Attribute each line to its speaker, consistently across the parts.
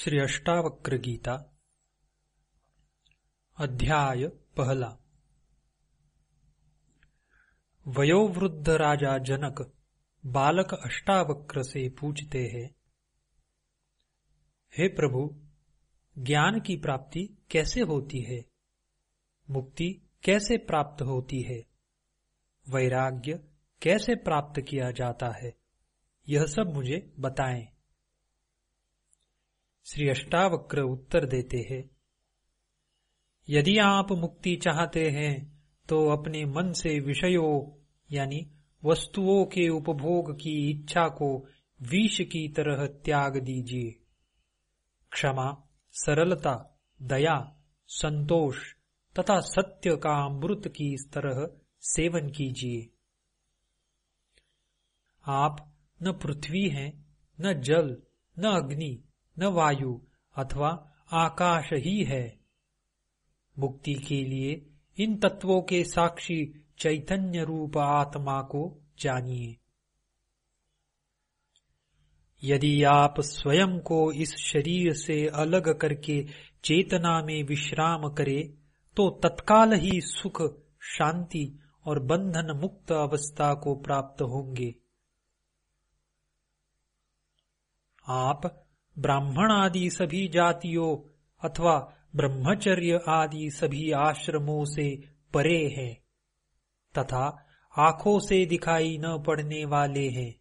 Speaker 1: श्री अष्टावक्र गीता अध्याय पहला। वयोवृद्ध राजा जनक बालक अष्टावक्र से पूछते हैं, हे प्रभु, ज्ञान की प्राप्ति कैसे होती है? मुक्ति कैसे प्राप्त होती है? वैराग्य कैसे प्राप्त किया जाता है? यह सब मुझे बताएँ। श्री अष्टावक्र उत्तर देते हैं। यदि आप मुक्ति चाहते हैं तो अपने मन से विषयों, यानी वस्तुओं के उपभोग की इच्छा को विष की तरह त्याग दीजिए। क्षमा, सरलता, दया, संतोष तथा सत्य का अमृत की तरह सेवन कीजिए। आप न पृथ्वी हैं, न जल, न अग्नि न वायु अथवा आकाश ही है। मुक्ति के लिए इन तत्वों के साक्षी चैतन्य रूप आत्मा को जानिए। यदि आप स्वयं को इस शरीर से अलग करके चेतना में विश्राम करें तो तत्काल ही सुख, शांति और बंधन मुक्त अवस्था को प्राप्त होंगे। आप ब्राह्मण आदि सभी जातियों अथवा ब्रह्मचर्य आदि सभी आश्रमों से परे हैं, तथा आँखों से दिखाई न पड़ने वाले हैं।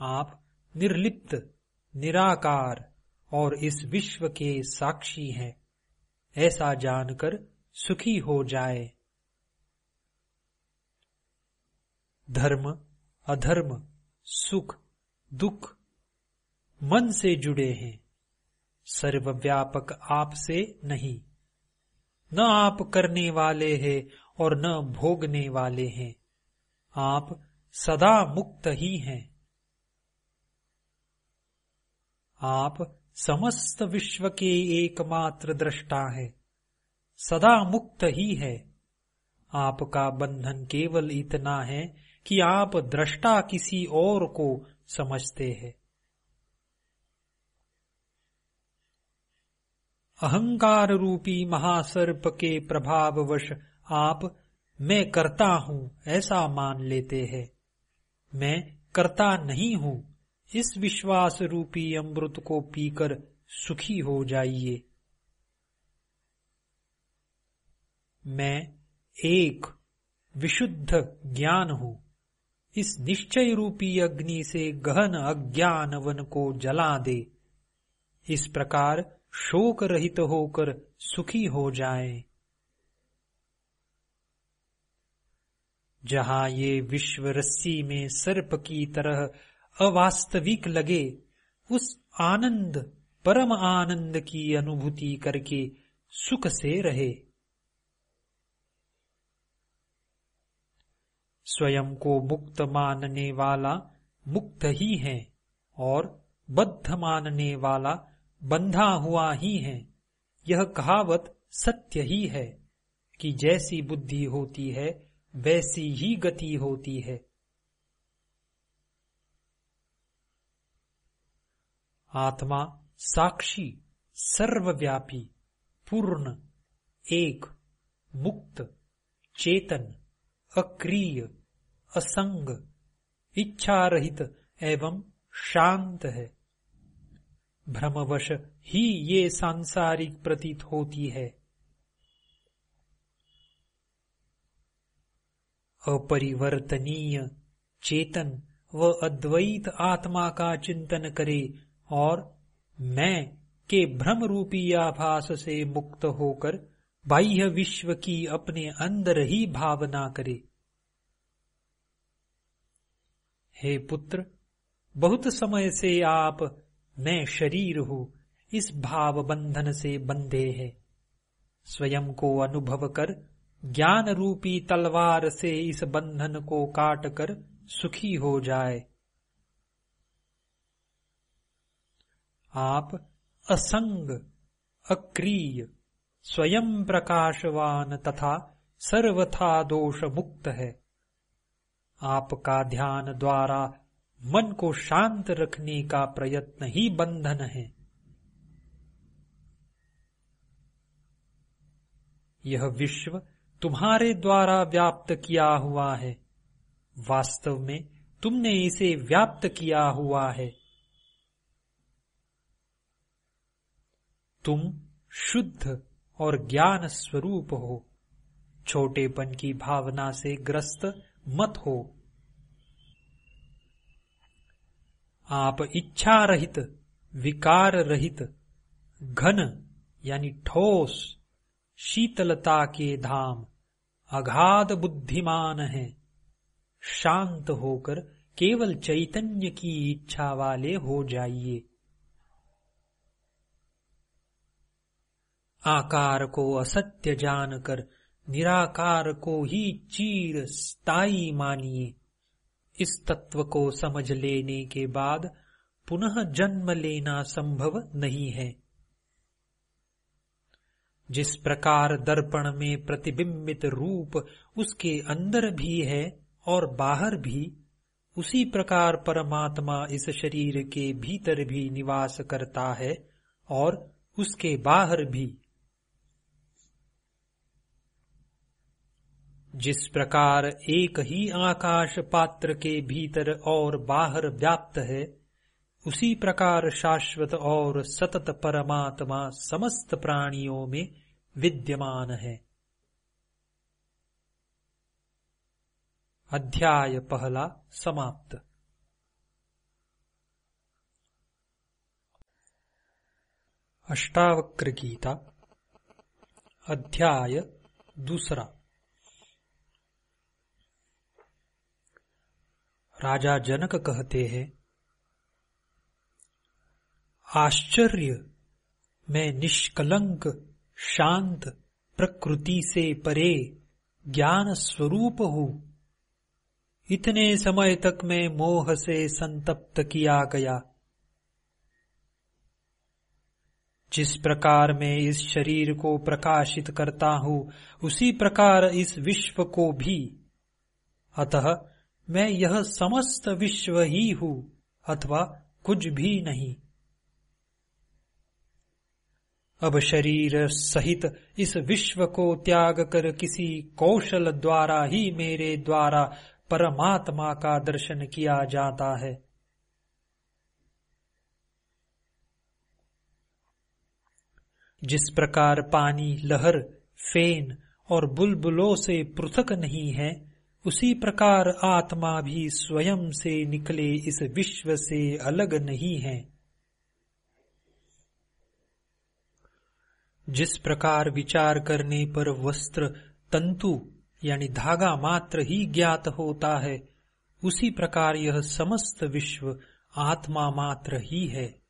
Speaker 1: आप निर्लिप्त, निराकार और इस विश्व के साक्षी हैं, ऐसा जानकर सुखी हो जाए। धर्म, अधर्म, सुख, दुख मन से जुड़े हैं। सर्वव्यापक आपसे नहीं। न आप करने वाले हैं और न भोगने वाले हैं। आप सदा मुक्त ही हैं। आप समस्त विश्व के एकमात्र दृष्टा है। सदा मुक्त ही है। आपका बंधन केवल इतना है कि आप दृष्टा किसी और को समझते हैं। अहंकार रूपी महासर्प के प्रभाववश आप मैं करता हूँ, ऐसा मान लेते हैं। मैं करता नहीं हूँ, इस विश्वास रूपी अमृत को पीकर सुखी हो जाइए। मैं एक विशुद्ध ज्ञान हूँ, इस निश्चय रूपी अग्नि से गहन अज्ञान वन को जला दे। इस प्रकार शोक रहित होकर सुखी हो जाए। जहाँ ये विश्व रस्सी में सर्प की तरह अवास्तविक लगे, उस आनंद, परम आनंद की अनुभूति करके सुख से रहे। स्वयं को मुक्त मानने वाला मुक्त ही है और बद्ध मानने वाला बंधा हुआ ही है। यह कहावत सत्य ही है कि जैसी बुद्धि होती है, वैसी ही गति होती है। आत्मा साक्षी, सर्वव्यापी, पूर्ण, एक, मुक्त, चेतन, अक्रिय, असंग इच्छा रहित एवं शांत है। भ्रमवश ही ये सांसारिक प्रतीत होती है। अपरिवर्तनीय चेतन व अद्वैत आत्मा का चिंतन करे और मैं के भ्रम रूपी आभास से मुक्त होकर बाह्य विश्व की अपने अंदर ही भावना करे। हे पुत्र, बहुत समय से आप मैं शरीर हूँ, इस भाव बंधन से बंधे है। स्वयं को अनुभव कर ज्ञान रूपी तलवार से इस बंधन को काट कर सुखी हो जाए। आप असंग, अक्रिय, स्वयं प्रकाशवान तथा सर्वथा दोष मुक्त है। आपका ध्यान द्वारा मन को शांत रखने का प्रयत्न ही बंधन है। यह विश्व तुम्हारे द्वारा व्याप्त किया हुआ है। वास्तव में तुमने इसे व्याप्त किया हुआ है। तुम शुद्ध और ज्ञान स्वरूप हो। छोटेपन की भावना से ग्रस्त मत हो। आप इच्छा रहित विकार रहित घन, यानी ठोस, शीतलता के धाम अगाध बुद्धिमान है। शांत होकर केवल चैतन्य की इच्छा वाले हो जाइए। आकार को असत्य जानकर, निराकार को ही चीर स्थायी मानिए। इस तत्व को समझ लेने के बाद पुनः जन्म लेना संभव नहीं है। जिस प्रकार दर्पण में प्रतिबिंबित रूप उसके अंदर भी है और बाहर भी, उसी प्रकार परमात्मा इस शरीर के भीतर भी निवास करता है और उसके बाहर भी। जिस प्रकार एक ही आकाश पात्र के भीतर और बाहर व्याप्त है, उसी प्रकार शाश्वत और सतत परमात्मा समस्त प्राणियों में विद्यमान है। अध्याय पहला समाप्त। अष्टावक्र गीता, अध्याय दूसरा। राजा जनक कहते हैं, आश्चर्य, मैं निष्कलंक, शांत, प्रकृति से परे, ज्ञान स्वरूप हूँ। इतने समय तक मैं मोह से संतप्त किया गया। जिस प्रकार मैं इस शरीर को प्रकाशित करता हूँ, उसी प्रकार इस विश्व को भी। अतः मैं यह समस्त विश्व ही हूँ, अथवा कुछ भी नहीं। अब शरीर सहित इस विश्व को त्याग कर किसी कौशल द्वारा ही मेरे द्वारा परमात्मा का दर्शन किया जाता है। जिस प्रकार पानी, लहर, फेन और बुलबुलों से पृथक नहीं है उसी प्रकार आत्मा भी स्वयं से निकले इस विश्व से अलग नहीं है। जिस प्रकार विचार करने पर वस्त्र, तंतु, यानी धागा मात्र ही ज्ञात होता है, उसी प्रकार यह समस्त विश्व आत्मा मात्र ही है।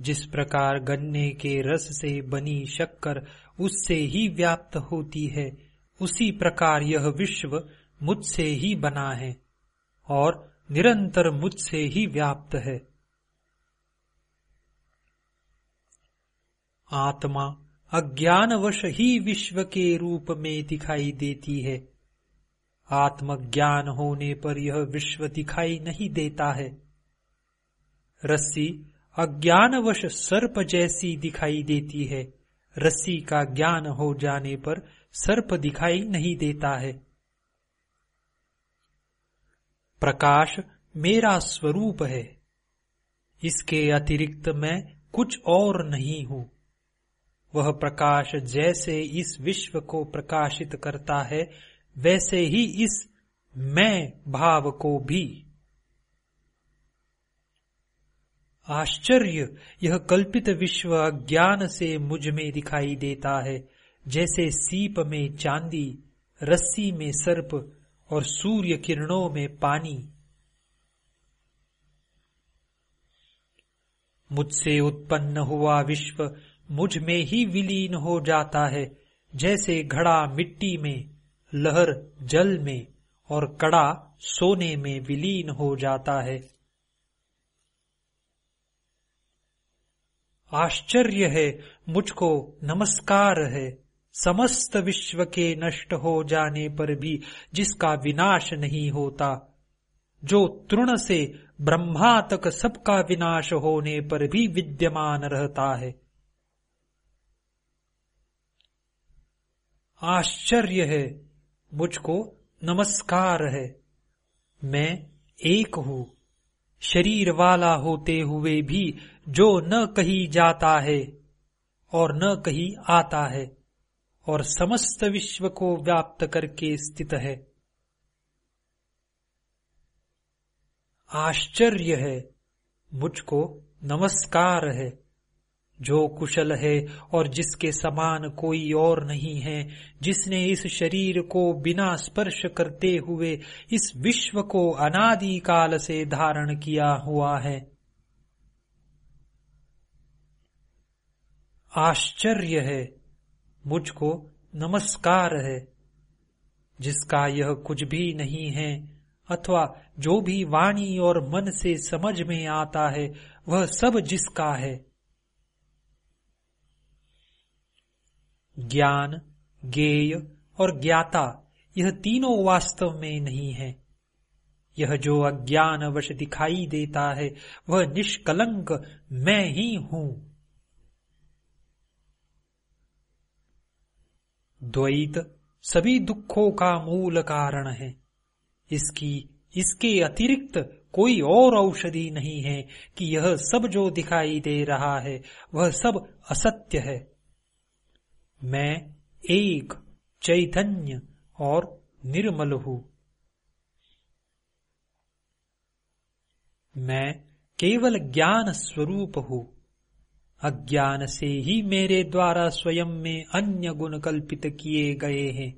Speaker 1: जिस प्रकार गन्ने के रस से बनी शक्कर, उससे ही व्याप्त होती है उसी प्रकार यह विश्व मुझसे ही बना है और निरंतर मुझसे ही व्याप्त है। आत्मा अज्ञानवश ही विश्व के रूप में दिखाई देती है। आत्मज्ञान होने पर यह विश्व दिखाई नहीं देता है। रस्सी अज्ञानवश सर्प जैसी दिखाई देती है। रस्सी का ज्ञान हो जाने पर सर्प दिखाई नहीं देता है। प्रकाश मेरा स्वरूप है। इसके अतिरिक्त मैं कुछ और नहीं हूँ। वह प्रकाश जैसे इस विश्व को प्रकाशित करता है, वैसे ही इस मैं भाव को भी। आश्चर्य! यह कल्पित विश्व ज्ञान से मुझमें दिखाई देता है। जैसे सीप में चांदी, रस्सी में सर्प और सूर्य किरणों में पानी। मुझसे उत्पन्न हुआ विश्व मुझमें ही विलीन हो जाता है, जैसे घड़ा मिट्टी में, लहर जल में और कड़ा सोने में विलीन हो जाता है। आश्चर्य है, मुझको नमस्कार है। समस्त विश्व के नष्ट हो जाने पर भी जिसका विनाश नहीं होता, जो तृण से ब्रह्मा तक सबका विनाश होने पर भी विद्यमान रहता है। आश्चर्य है, मुझको नमस्कार है। मैं एक हूँ, शरीर वाला होते हुए भी जो न कही जाता है और न कही आता है। और समस्त विश्व को व्याप्त करके स्थित है। आश्चर्य है, मुझको नमस्कार है, जो कुशल है और जिसके समान कोई और नहीं है, जिसने इस शरीर को बिना स्पर्श करते हुए इस विश्व को अनादि काल से धारण किया हुआ है। आश्चर्य है मुझको नमस्कार है, जिसका यह कुछ भी नहीं है, अथवा जो भी वाणी और मन से समझ में आता है, वह सब जिसका है। ज्ञान, ज्ञेय और ज्ञाता यह तीनों वास्तव में नहीं है। यह जो अज्ञान वश दिखाई देता है, वह निष्कलंक मैं ही हूँ। द्वैत सभी दुखों का मूल कारण है। इसकी, इसके अतिरिक्त कोई और औषधि नहीं है कि यह सब जो दिखाई दे रहा है, वह सब असत्य है। मैं एक चैतन्य और निर्मल हूँ। मैं केवल ज्ञान स्वरूप हूँ। अज्ञान से ही मेरे द्वारा स्वयं में अन्य गुण कल्पित किए गए हैं।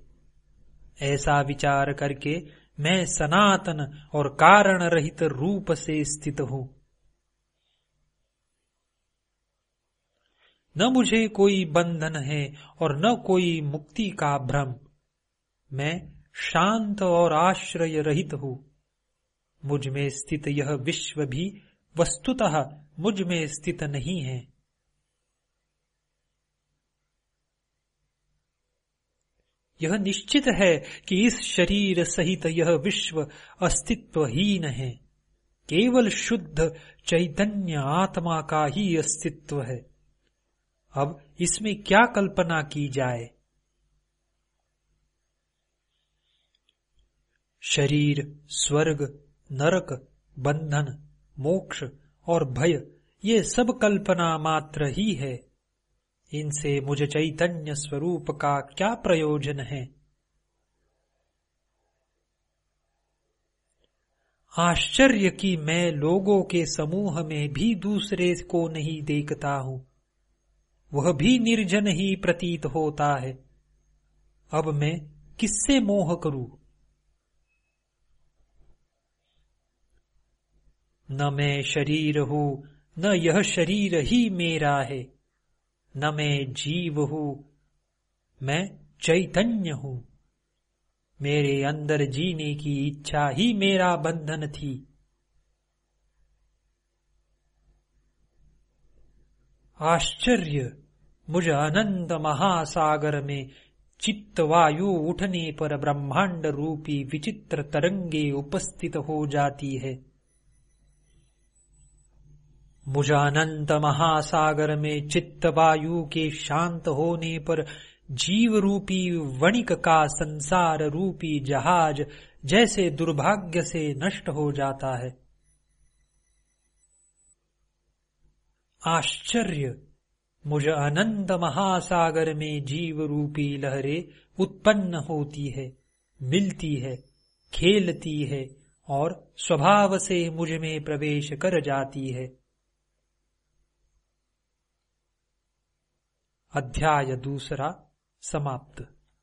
Speaker 1: ऐसा विचार करके मैं सनातन और कारण रहित रूप से स्थित हूँ। न मुझे कोई बंधन है और न कोई मुक्ति का भ्रम। मैं शांत और आश्रय रहित हूँ। मुझमें स्थित यह विश्व भी वस्तुतः मुझमें स्थित नहीं है। यह निश्चित है कि इस शरीर सहित यह विश्व अस्तित्वहीन है। केवल शुद्ध चैतन्य आत्मा का ही अस्तित्व है। अब इसमें क्या कल्पना की जाए? शरीर, स्वर्ग, नरक, बंधन, मोक्ष और भय, ये सब कल्पना मात्र ही है। इनसे मुझे चैतन्य स्वरूप का क्या प्रयोजन है? आश्चर्य कि मैं लोगों के समूह में भी दूसरे को नहीं देखता हूँ। वह भी निर्जन ही प्रतीत होता है। अब मैं किससे मोह करूँ? न मैं शरीर हूँ, न यह शरीर ही मेरा है। न मैं जीव हूँ, मैं चैतन्य हूँ। मेरे अंदर जीने की इच्छा ही मेरा बंधन थी। आश्चर्य, मुझ अनंत महासागर में चित्त वायु उठने पर ब्रह्मांड रूपी विचित्र तरंगे उपस्थित हो जाती है। अनंत महासागर में चित्त वायु के शांत होने पर जीव रूपी वणिक का संसार रूपी जहाज़ जैसे दुर्भाग्य से नष्ट हो जाता है। आश्चर्य! मुझ अनंत महासागर में जीव रूपी लहरें उत्पन्न होती है, मिलती है, खेलती है और स्वभाव से मुझमें प्रवेश कर जाती है। अध्याय दूसरा समाप्त।